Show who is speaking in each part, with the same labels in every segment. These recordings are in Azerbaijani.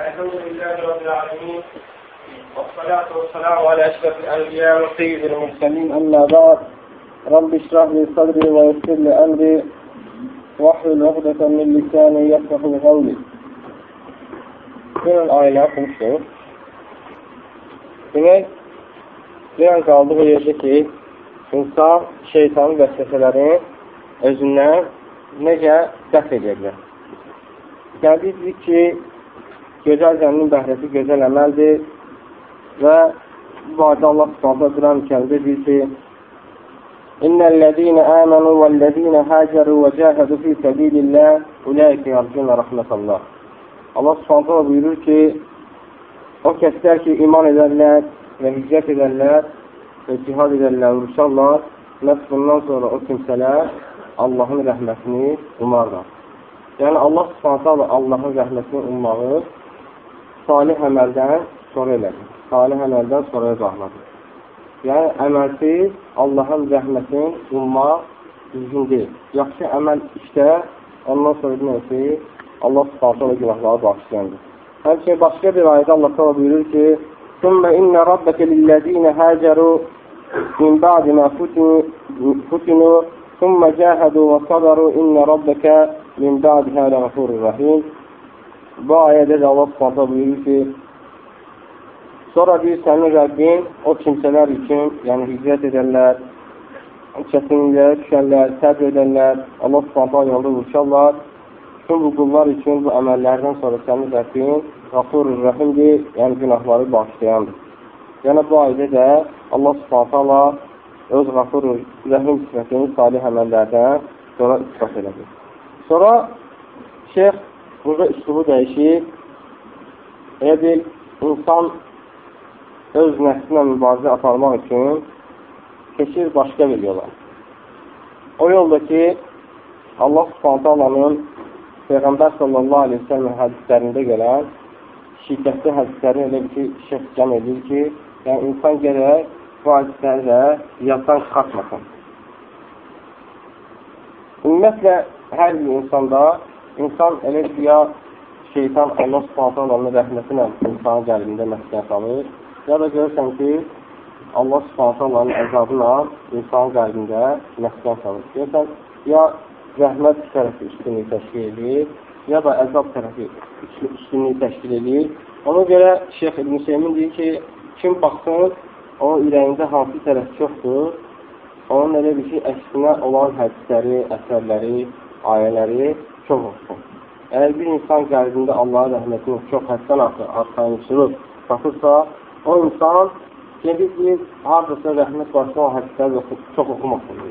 Speaker 1: الحمد لله رب العالمين والصلاة والسلام على أشرف الأنبياء وسيد المرسلين أما بعد رب اشرح لي صدري ويسر لي أمري واحلل عقدة من لساني يفقه قولي Dünən ayələr oxumuşduq. Demək, dünən qaldığı yerdə ki, insan şeytanın vəsvəsələrin özündən necə dəf edirlər. Gəldik ki, gözəl zənnin bəhrəsi gözəl əməldir və bu barədə Allah subhanətə Quran kərimdə deyir ki, İnnellezine amenu vellezine haceru ve cahadu fi sabilillah ulaike yarcun rahmetallah. Allah Subhanahu buyurur ki, o kəslər ki, iman edərlər və hicrət edərlər və cihad edərlər, vuruşarlar, məhz bundan sonra o kimsələr Allahın rəhmətini umarlar. Yəni, Allah Subhanahu Allahın rəhmətini ummağı salih əməldən sonra elədir. Salih əməldən sonra bağladır. Yəni, əməlsiz Allahın rəhmətini ummaq düzgün deyil. Yaxşı əməl işdə, ondan sonra demək Allah subhanətə günahları bağışlayandır. Həmçinin başqa bir ayədə Allah təala buyurur ki: "Summa inna rabbaka lillezina hajaru min ba'di ma futinu thumma jahadu wa sabaru inna rabbaka min ba'daha laghafurur rahim." Bu ayədə də Allah subhanətə buyurur ki, Sonra deyir, sənin Rəbbin o kimsələr üçün, yəni hicrət edənlər, çətinliklərə düşənlər, səbr edənlər, Allah subhanətə yolda vuruşarlar, bütün bu qullar üçün bu əməllərdən sonra sənin Rəbbin Qafurur Rəhimdir, yəni günahları bağışlayandır. Yəni bu ayda da Allah subhanətə öz Qafurur Rəhim sifətini salih əməllərdən sonra ispat elədir. Sonra şeyx burada üslubu dəyişir. Elə bil, insan öz nəfsinə mübarizə aparmaq üçün keçir başqa bir yola. O yolda ki, Allah subhanətə Allah'ın Peyğəmbər sallallahu aleyhi ve sellem hədislərində gələn şiddətli hədislərini elə bir ki, cəm edir ki, yəni insan gərək bu hədisləri də yaddan çıxartmasın. Ümumiyyətlə, hər bir insanda insan elə ya şeytan Allah subhanətə Allah'ın rəhmətinə insanın qəlbində məskən salır, Ya da görürsən ki, Allah subhanətə Allahın əzabına insanın qəlbində məskən salır. Görürsən, ya rəhmət tərəfi üstünlük təşkil edir, ya da əzab tərəfi üstünlük təşkil edir. Ona görə Şeyx İbn Seymin deyir ki, kim baxsın, onun ürəyində hansı tərəf çoxdur, onun elə bir ki, əksinə olan hədisləri, əsərləri, ayələri çox olsun. Əgər bir insan qəlbində Allahın rəhmətini çox həddən arxayınçılıq tapırsa, o insan gedir ki, haradasa rəhmət başına o hədisləri çox oxumasın.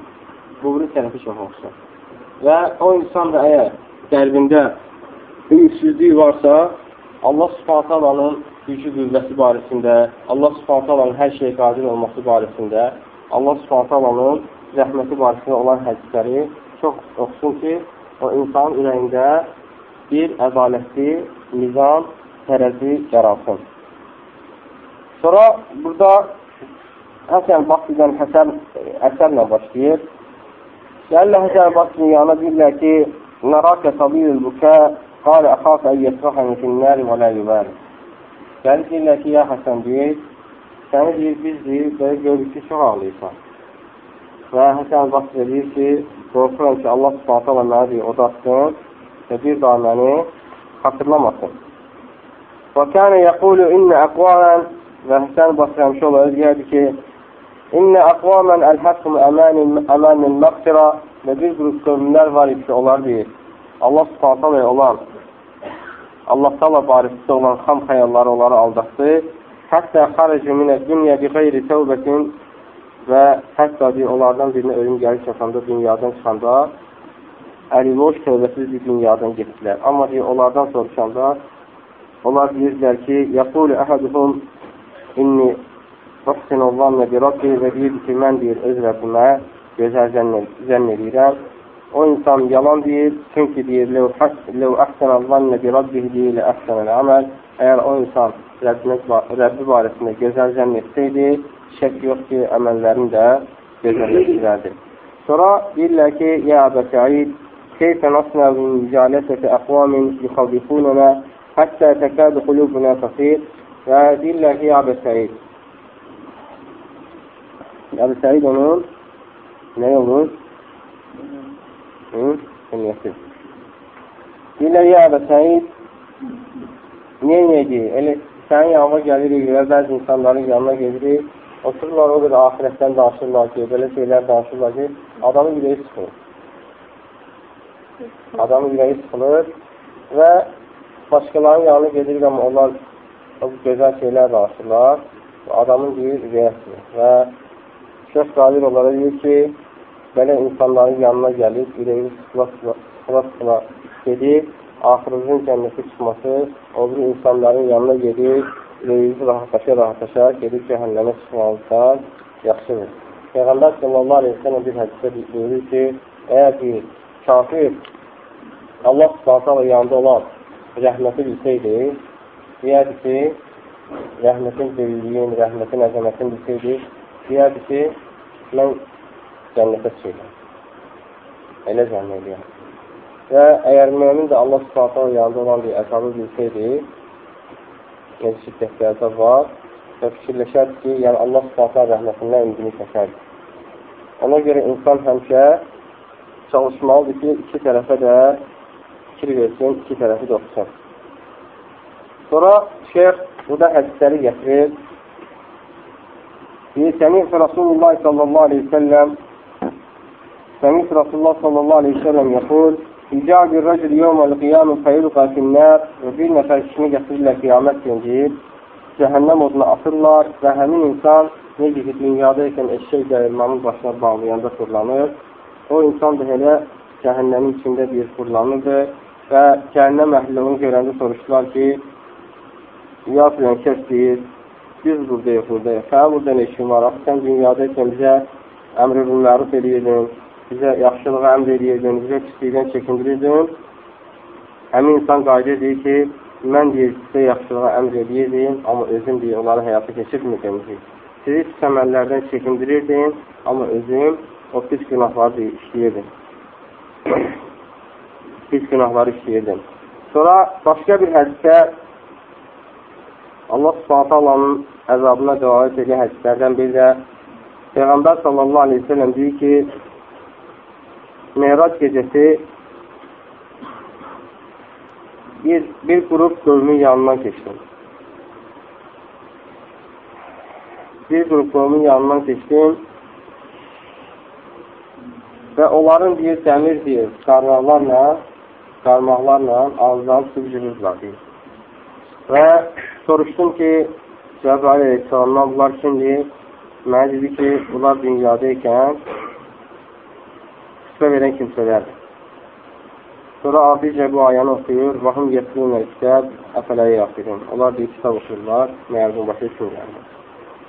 Speaker 1: Qubri tərəfi çox oxusun. Və o insan da əgər qəlbində ümidsizlik varsa, Allah subhanətə alanın gücü qüvvəsi barəsində, Allah subhanətə alanın hər şeyə qadir olması barəsində, Allah subhanətə alanın rəhməti barəsində olan hədisləri çox oxusun ki, o insanın ürəyində bir ədalətli, nizam, tərəzi yaratsın. Sonra burada Həsən Basridən Həsən əsərlə başlayır. Gəllə Həsən Basri yana deyirlər ki, Nərakə tabiyül bükə qalə əxafə əyyətrəhəni finnəri və lə yübəri. Gəlir deyirlər ki, ya Həsən deyir, səni deyir, biz deyir, belə görürük ki, çox ağlayırsan. Və Həsən Basri deyir ki, qorxuram ki, Allah subhanətə və mənə deyir, odatsın və bir daha məni xatırlamasın. Və kənə yəqulu innə əqvələn və Həsən Basrəmişi olaraq deyərdi ki, İnnə əqvamən əlhəqqum əmənin məqsirə və bir qrup qövmlər var ki, onlar deyir, Allah subhanətə olan, Allah tala barəsində olan xam xəyalları onları aldatdı. Hətta xarəcü minə dünya bi qeyri təvbətin və hətta deyir, onlardan birinə ölüm gəlir çatanda, dünyadan çıxanda, əliboş tövbəsiz bir dünyadan getdilər. Amma deyir, onlardan soruşanda, onlar deyirdilər ki, yəqulu əhəduhum İnni Rəxsinu zannə bi Rabbi və deyir ki, mən deyir, öz Rəbbimə gözəl zənn edirəm. O insan yalan deyir, çünki deyir, ləv əhsənə zannə bi Rabbi deyir, əhsənəl əməl. Əgər o insan Rəbbinə, Rəbbi barəsində gözəl zənn etsəydi, şək yox ki, əməllərini də gözəlləşdirərdi. Sonra deyirlər ki, ya Əbə Səid, keyfə nasnə min mücaləsiti əqvamin yuxavifunənə Hətta təkəd qulubuna tafir və deyirlər ki, Əbu Səid. Əbu Səid onun nə olur? Hı? Ümumiyyəti. Deyirlər, ya Əbu Səid, niyə neydi? Elə sənin yanına gəlirik və bəzi insanların yanına gedirik, otururlar o qədər ahirətdən danışırlar ki, belə şeylər danışırlar ki, adamın ürəyi sıxılır. Adamın ürəyi sıxılır və başqalarının yanına gedirik, amma onlar o gözəl şeylər danışırlar. Adamın deyir, ürəyəsidir. Və Şeyh Qadir onlara deyir ki, belə insanların yanına gəlib, ürəyi sıxıla-sıxıla gedib, axırızın cənnəti çıxması, o bir insanların yanına gedib, ürəyinizi rahatlaşa-rahatlaşa gedib cəhənnəmə çıxmalısan, yaxşıdır. Peyğəmbər sallallahu aleyhi ve sellem bir hədisdə buyurur ki, əgər bir kafir Allah subhanətə yanında olan rəhməti bilsəydi, deyərdi ki, rəhmətin böyüklüyün, rəhmətin əzəmətin bilsəydi, deyərdi ki, mən cənnətə çıxıram. Elə zənn edirəm. Və əgər mümin də Allah subhanətə yanında olan bir əzabı bilsəydi, necə şiddətli əzab var və fikirləşərdi ki, yəni Allah subhanətə rəhmətindən ümidini çəkərdi. Ona görə insan həmişə çalışmalıdır ki, iki tərəfə də fikir versin, iki tərəfi də oxusun. Sonra şeyx burada hədisləri gətirir. Deyir, Səmih Rasulullah sallallahu aleyhi ve sellem Səmih Rasulullah sallallahu aleyhi ve sellem yəqul İcab bir rəcül yevməl qiyamı fəyulqa finnər və bir nəfər kişini gətirirlər qiyamət günü cəhənnəm oduna atırlar və həmin insan necə ki, dünyada ikən eşək dəyirmanın başına bağlayanda fırlanır. O insan da elə cəhənnəmin içində bir fırlanırdı və cəhənnəm əhli onu görəndə soruşdular ki, ya filan kəs deyir, biz buradayıq, buradayıq. Sənə burada nə işin var? Sən dünyadaykən bizə əmr-i məruf edirdin, bizə yaxşılığı əmr edirdin, bizə pislikdən çəkindirirdin. Həmin insan qayda deyir ki, mən deyir, sizə yaxşılığa əmr edirdim, amma özüm deyir, onları həyata keçirmirdim. Sizi pis əməllərdən çəkindirirdim, amma özüm o pis günahları deyir, işləyirdim pis günahları işləyirdim. Sonra başqa bir hədisdə Allah subhanətə Allahın əzabına dəvayət edən hədislərdən biri də Peyğəmbər sallallahu aleyhi ve sellem deyir ki, Meyrac gecəsi bir, bir qrup qövmün yanından keçdim. Bir qrup qövmün yanından keçdim və onların deyir, dəmir deyir, qarnaqlarla qarmaqlarla ağızlarını sıvcırırlar deyir. Və soruşdum ki, Cəbrail Aleyhisselamdan bunlar kimdir? Mənə dedi ki, bunlar dünyada ikən xüsbə verən kimsələrdir. Sonra abicə bu ayəni oxuyur, Vahım yetlunə istəb, əfələyə yaxdırın. Onlar deyir, kitab oxuyurlar, məyər bu başa düşmürlərdir.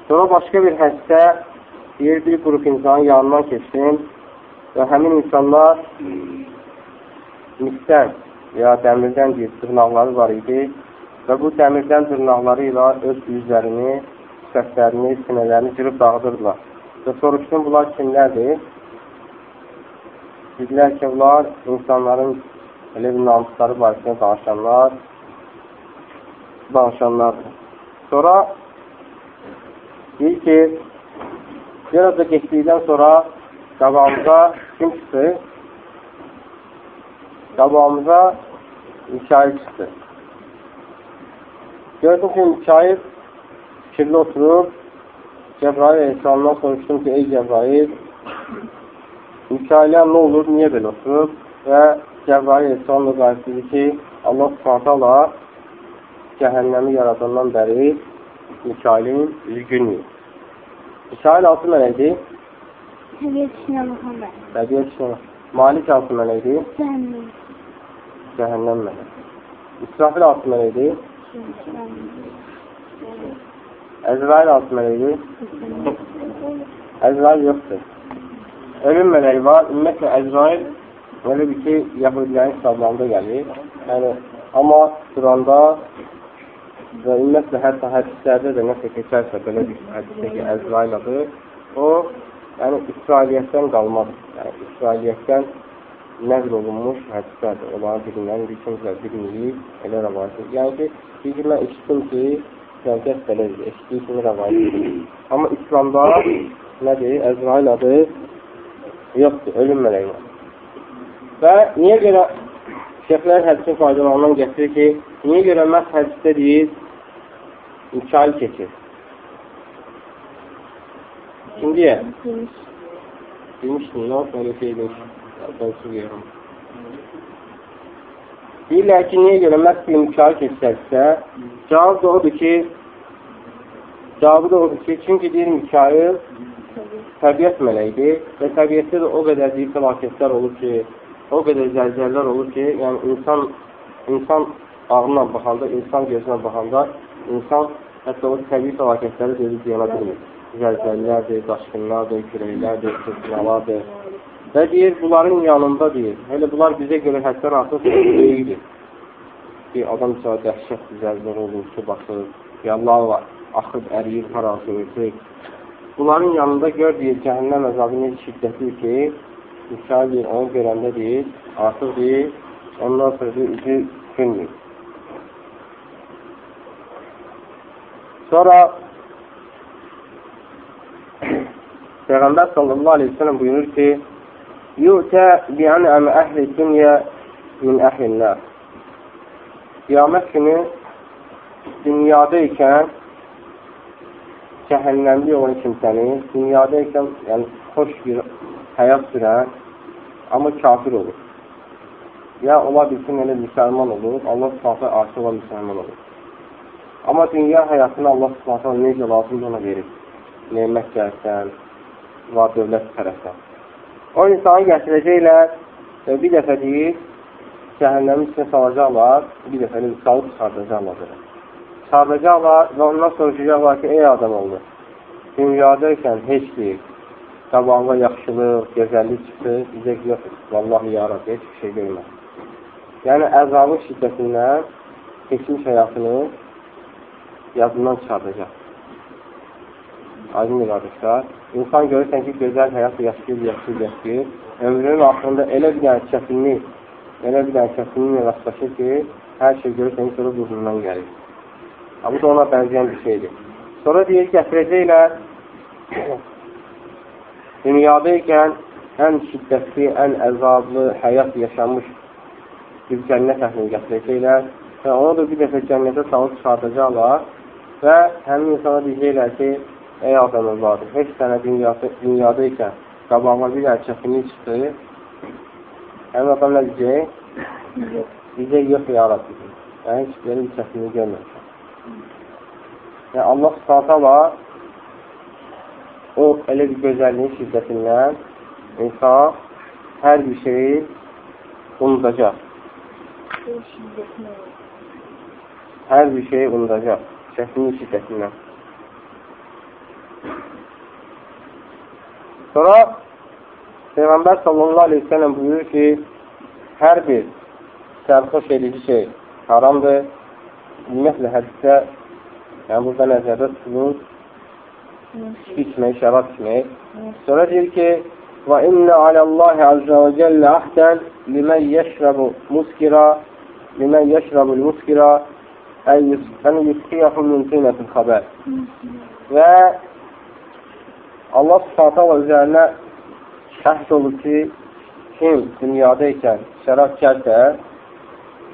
Speaker 1: Sonra başqa bir həsdə deyir, bir qrup insanın yanından keçdim və həmin insanlar misdən ya dəmirdən deyir, dırnaqları var idi və bu dəmirdən dırnaqları ilə öz yüzlərini, sifətlərini, sinələrini cırıb dağıdırdılar. Və soruşdum, bunlar kimlərdir? Dedilər ki, bunlar insanların elə bir namusları barəsində danışanlar, danışanlardır. Sonra deyir ki, biraz da geçdikdən sonra qabağımıza kim çıxdı? qabağımıza Mikail çıxdı. Gördüm ki, Mikail fikirli oturub, Cəbrail Aleyhisselamdan soruşdum ki, ey Cəbrail, Mikailə nə olur, niyə belə oturub? Və Cəbrail da qayıtdı ki, Allah subhanətələ cəhənnəmi yaradandan bəri Mikailin üzgünlüyü. Mikail altı mələkdir?
Speaker 2: Təbiət işinə Muhammed.
Speaker 1: Təbiət işinə. Malik altı mələkdir?
Speaker 2: Cəhənnəm.
Speaker 1: Cəhənnəm mələk. İsrafil altı mələkdir? Əzrail altı mələkdir? Əzrail yoxdur. Ölüm mələyi var. Ümumiyyətlə, Əzrail elə bir ki, Yahudilərin kitablarında gəlir. Yəni, amma Quranda və ümumiyyətlə, hətta hədislərdə də nəsə keçərsə, belə bir hədisdə ki, Əzrail adı, o, yəni, İsrailiyyətdən qalmaz. Yəni, İsrailiyyətdən nəzr olunmuş hədislərdir. Onların birindən indi kimsə bilməyib, elə rəvayət. Yəni ki, deyir ki, mən eşitdim ki, Filankəs belədir, eşitdiyi kimi rəvayət edir. Amma İslamda nədir? Əzrail adı yoxdur, ölüm mələyi Və niyə görə şeyxlər hədisin faydalarından gətirir ki, niyə görə məhz hədisdə deyir, iki ay keçir. Şimdiyə? Demişdim, yox, böyle şey demiş. Ben söylüyorum. Deyirlər ki, niyə görə məhz bir müşahid keçsəksə, cavab da odur ki, cavabı da odur ki, çünki deyir müşahid təbiət mələyidir və təbiətdə də o qədər deyir fəlakətlər olur ki, o qədər zəlzələlər olur ki, yəni insan insan ağlına baxanda, insan gözünə baxanda, insan hətta o təbii fəlakətləri deyir, deyələ bilmir. Zəlzələlərdir, daşqınlardır, küləklərdir, fırtınalardır, Və deyir, bunların yanında deyir, elə bunlar bizə görə həddən artıq böyükdür. Bir adam sonra dəhşət zəlzələ olur, su basır, yallah var, axıb əriyir, parası ötür. Bunların yanında gör deyir, cəhənnəm əzabı necə şiddətli ki, müşahid deyir, onu görəndə deyir, artıq deyir, ondan sonra deyir, üzü günmür. Sonra Peyğəmbər sallallahu aleyhi ve sellem buyurur ki, Yu'tə bi'an'am əhli dünya min əhlillah. Qiyamət günü dünyada ikən cəhənnəmli olan kimsəni, dünyada ikən yəni, xoş bir həyat sürən, amma kafir olur. Ya ola bilsin, elə müsəlman olur, Allah subhanətə aşı olan müsəlman olur. Amma dünya həyatını Allah subhanətə necə lazımdır ona verir. Neymət gəlsən, var dövlət tərəfdən. O insanı gətirəcəklər və bir dəfə deyir, cəhənnəmin içine salacaqlar, bir dəfə də salıb çıxardacaqlar belə. Çıxardacaqlar və ondan soruşacaqlar ki, ey adam oldu, dünyadaykən heç deyir, qabağında yaxşılıq, gözəllik çıxdı, bizə yox, vallahi yarab, heç bir şey görmür. Yəni, əzabın şiddətindən keçmiş həyatını yadından çıxardacaq. Aydın qardaşlar, insan görürsən ki, gözəl həyat yaşayır, yaşayır, yaşayır. Ömrünün axırında elə bir dənə çətinlik, elə bir dənə çətinliklə rastlaşır ki, hər şey görürsən ki, sonra burnundan gəlir. Ha, bu da ona bənzəyən bir şeydir. Sonra deyir, gətirəcəklər, dünyada ikən ən şiddətli, ən əzablı həyat yaşamış bir cənnət əhlini gətirəcəklər və onu da bir dəfə cənnətə salıb çıxardacaqlar və həmin insana deyəcəklər ki, Ey adam övladı, heç sənə dünyada, dünyada ikən qabağıma bir ər çətinlik çıxdı. Həmin adam nə deyəcək? Deyəcək, yox, ya Rabbi. Yəni, heç belə bir çətinlik görməmişəm. Yəni, Allah subhanətələ o elə bir gözəlliyin şiddətindən insan hər bir şeyi unudacaq. Hər bir şeyi unudacaq. Çətinlik şiddətindən. Sonra Peyğəmbər sallallahu aleyhi ve sellem buyurur ki, hər bir sərxoş edici şey haramdır. Ümumiyyətlə, hədisdə, yəni burada nəzərdə tutulur, içki içmək, şərab içmək. Sonra deyir ki, və innə aləllahi azza və cəllə ahdən limən yəşrəbu muskira limən yəşrəbu muskira ən yusqiyahu min tinətil xəbər. Və Allah subhanətə üzərinə şəhd olur ki, kim dünyada ikən şərab içərsə,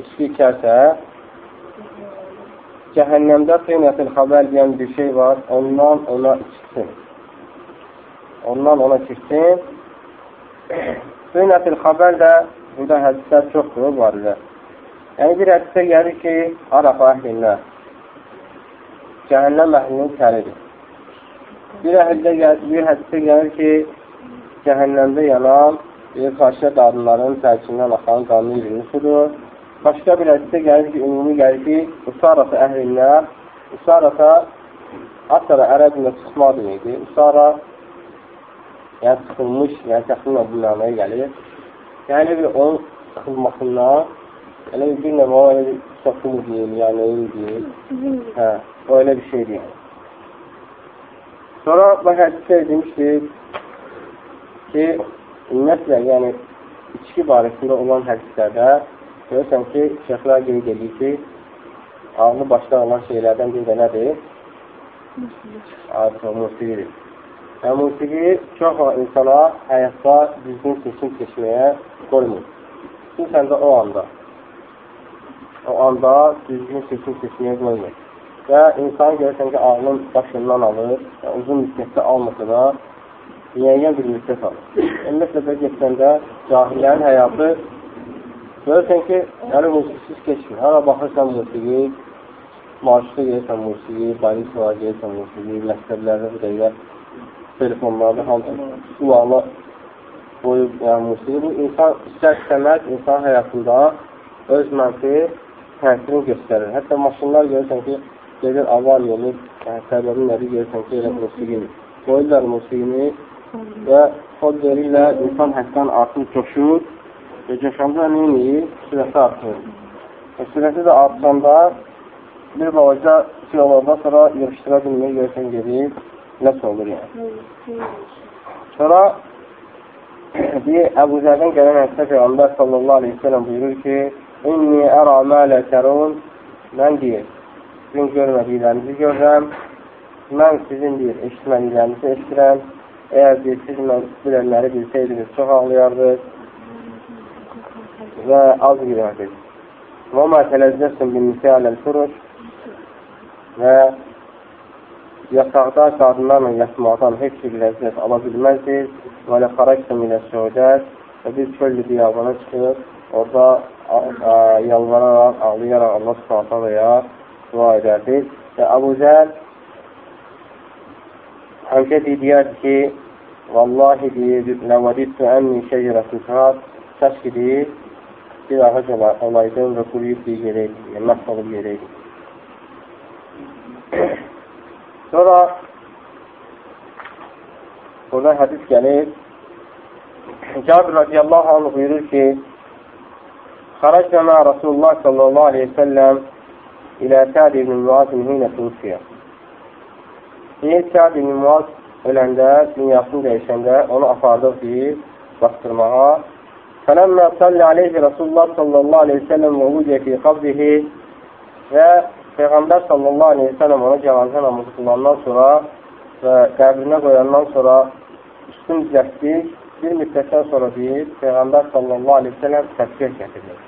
Speaker 1: içki içərsə, cəhənnəmdə qeynətil xəbər deyən bir şey var, ondan ona içsin. Ondan ona içsin. Qeynətil xəbər də burada hədislər çoxdur var ilə. Yəni bir hədisdə gəlir ki, Arafa əhlinlə cəhənnəm əhlinin təridir. Bir əhildə bir hədisdə gəlir ki, cəhənnəmdə yanan bir xaşə qadınların tərkindən axan qanlı ürünü sudur. Başqa bir hədisdə gəlir ki, ümumi gəlir ki, usarası əhlinə, usarasa asara ərəbində çıxma deməkdir. Usara yəni çıxılmış, yəni təxminən bu mənaya gəlir. Yəni bir onun çıxılmasından elə bir növə o elə bir sokum deyil, yəni neyin deyil. Hə, o elə bir şey deyil. Sonra bu hədisdə demişdik ki, ümumiyyətlə, yəni içki barəsində olan hədislərdə görürsən ki, şeyxlər qeyd edir ki, ağlı başda olan şeylərdən bir də nədir? Artıq musiqidir. Yəni, musiqi çox insana həyatda düzgün seçim seçməyə qoymur. Xüsusən də o anda. O anda düzgün seçim seçməyə qoymur. Və insan görürsən ki, ağlın başından alır, uzun müddətdə almasa da, müəyyən bir müddət alır. Ümumiyyətlə də getəndə cahillərin həyatı görürsən ki, yəni musiqisiz keçmir. Hara baxırsan musiqi, marşda gəlirsən musiqi, balisova gəlirsən musiqi, məktəblərdə bu dəqiqə telefonlarda hamısı qulağına qoyub, yəni musiqi. Bu, insan istər-istəməz insan həyatında öz mənfi təsirini göstərir. Hətta maşınlar görürsən ki, gedir avariya olur, yəni səbəbi nədir görürsən ki, elə musiqini. Qoyurlar musiqini və kod verirlər, insan həddən artıq coşur nə edir? Sürəti artır. Və sürəti də artanda bir balaca şey olandan sonra yığışdıra bilməyə görürsən gedir, nəsə olur yəni. Sonra bir Əbu Zərdən gələn hədsə Peyğəmbər sallallahu aleyhi sellem buyurur ki, İnni ərə mələ tərun mən deyir, sizin görmədiklərinizi görürəm, mən sizin deyir, eşitmədiklərinizi eşitirəm, əgər deyir, siz bilənləri bilsəydiniz, çox ağlayardıq və az girərdik. Və mə tələzzəsin bin nisə'ləl furuş və yataqda qadınlarla yatmaqdan heç bir ləzzət ala bilməzdir. Və lə xarəksə minə şəhudət və bir çöllü diyabana çıxır, orada yalvararaq, ağlayaraq Allah subhanətəyə dua edərdi. Və Əbu Zər həmşə deyirdi ki, Vallahi deyir, ləvədidtü ənni şəcərətin kağat, kəşk deyir, bir ağac olaydım və quruyub bir yerəydik, yəni məhv olub yerəydik. Sonra burada hədis gəlir. Cabir radiyallahu anh buyurur ki, Xaracna mə Rasulullah sallallahu aleyhi ve sellem ilə Səd ibn Muazin hinə tufiyə. Deyir, Səd ibn Muaz öləndə, dünyasını dəyişəndə onu apardıq deyir, bastırmağa. Fələmmə salli aleyhi Rasulullah sallallahu aleyhi ve sellem və vucə fi qabrihi və Peyğəmbər sallallahu aleyhi ve sellem ona cənazə namazı qılandan sonra və qəbrinə qoyandan sonra üstün düzətdik. Bir müddətdən sonra deyir, Peyğəmbər sallallahu aleyhi ve sellem təsbih gətirir.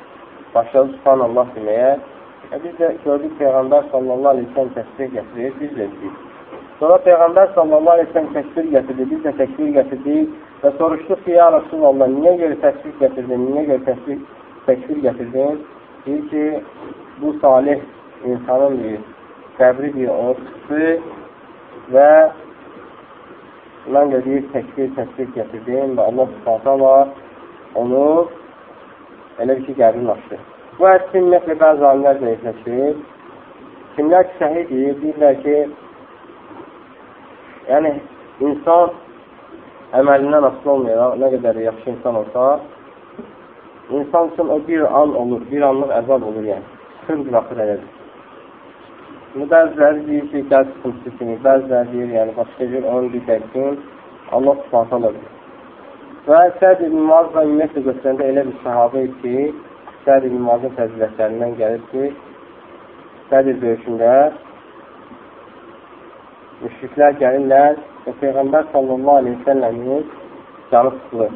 Speaker 1: Başladı subhanallah deməyə. E, biz də gördük Peyğəmbər sallallahu aleyhi ve sellem təsbih gətirir, biz də dedik. Sonra Peyğəmbər sallallahu aleyhi ve sellem təkbir gətirdi, biz də təkbir gətirdik və soruşduq ki, ya Rasulallah, niyə görə təsbih gətirdin, niyə görə təsbih, təkbir gətirdin? Deyir ki, bu salih insanın bir qəbri bir çıxdı və mən də deyir, təkbir, təkbir gətirdim və Allah subhanətələ onu elə bir ki, qəbrin açdı. Bu hədisi ümumiyyətlə bəzi alimlər zəifləşir. Kimlər ki, səhih deyir, deyirlər ki, yəni insan əməlindən asılı olmayaraq, nə qədər yaxşı insan olsa, insan üçün o bir an olur, bir anlıq əzab olur yəni. Sıxır buraxır elədir. Bəziləri deyir ki, gəl sıxıntısı kimi, bəziləri deyir, yəni başqa cür onun bir dəqiqin Allah subhanət olur. Və Səd ibn Muaz da ümumiyyətlə göstərəndə elə bir sahabə ki, Səd ibn Muazın fəzilətlərindən gəlir ki, Sədir döyüşündə müşriklər gəlirlər və Peyğəmbər sallallahu aleyhi ve səlləmin canı sıxılır.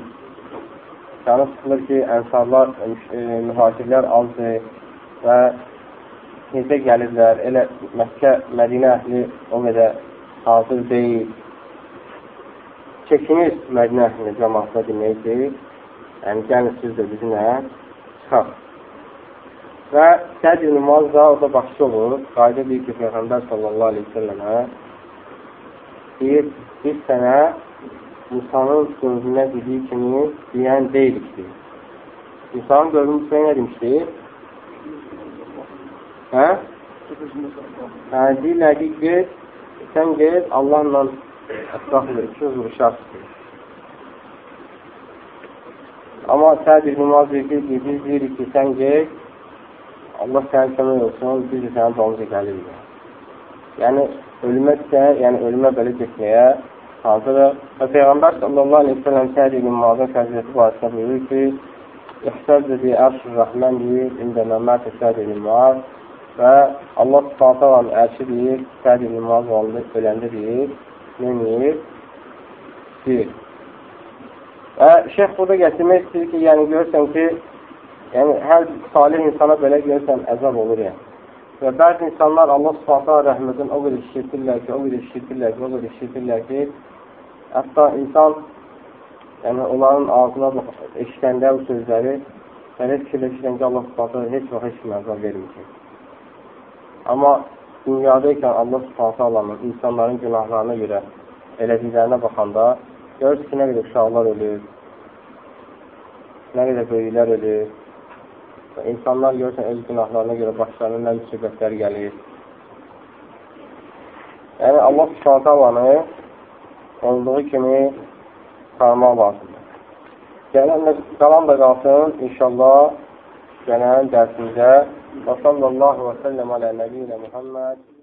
Speaker 1: Canı sıxılır ki, ənsarlar, e, mühacirlər azdır və necə gəlirlər, elə Məkkə, Mədinə əhli o qədər hazır deyil. Çəkinir Mədinə əhli cəmaatına deməkdir. Yəni, gəlin siz də bizimlə çıxaq. Və Səd ibn Muaz da orada başçı olur. Qayda deyir ki, Peyğəmbər sallallahu aleyhi ve səlləmə deyir, biz sənə Musanın sözünə dediyi kimi deyən deyilikdir. Musanın görmüşsə nə demişdir? Hə? Hə, deyirlər ki, get, sən get, Allahla ətraflı iki vuruşarsın. Amma Səd ibn Maz deyir ki, biz deyirik ki, sən get, Allah sənə kömək olsun, biz də sənin dalınca gəlirik. Yəni, ölümə isə, yəni ölümə belə getməyə hazırıq. Və Peyğəmbər sallallahu aleyhi ve sellem Səd ibn Mazın fəziləti barəsində buyurur ki, İhtəzdə bi ərş-ü rəhmən deyir, ində məmmət Səd ibn Muaz və Allah olan ərşi deyir, Səd ibn Muaz öləndə deyir, nə deyir? Deyir. Və şeyh burada gətirmək istəyir ki, yəni görürsən ki, yəni hər salih insana belə görürsən əzab olur yəni. Və bəzi insanlar Allah subhanətə rəhmədən o qədər işitirlər ki, o qədər işitirlər ki, o qədər işitirlər ki, hətta insan yəni onların ağzına eşitəndə bu sözləri elə fikirləşirən ki, Allah subhanətə heç vaxt heç kimə əzab verməyəcək. Amma dünyadaykən Allah alanın insanların günahlarına görə elədiklərinə baxanda görürsün ki, nə qədər uşaqlar ölür, nə qədər böyüklər ölür insanlar görürsən öz günahlarına görə başlarına nə müsibətlər gəlir. Yəni Allah subhanətə alanı olduğu kimi tanımaq lazımdır. Gələn qalan da qalsın inşallah gələn dərsimizə və sallallahu və səlləm alə nəbiyyinə Muhammed